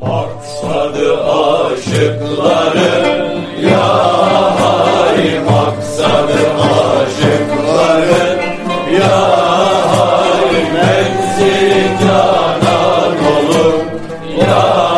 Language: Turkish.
Maksadı aşıkların ya hay maksadı aşıkların ya hay menzil canan olur ya